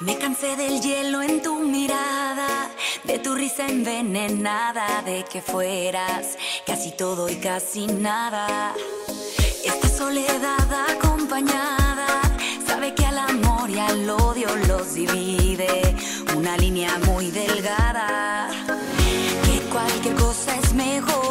Me cansé del hielo en tu mirada, de tu risa envenenada, de que fueras casi todo y casi nada. Esta soledad acompañada sabe que al amor y al odio los divide una línea muy delgada. cosas mejor.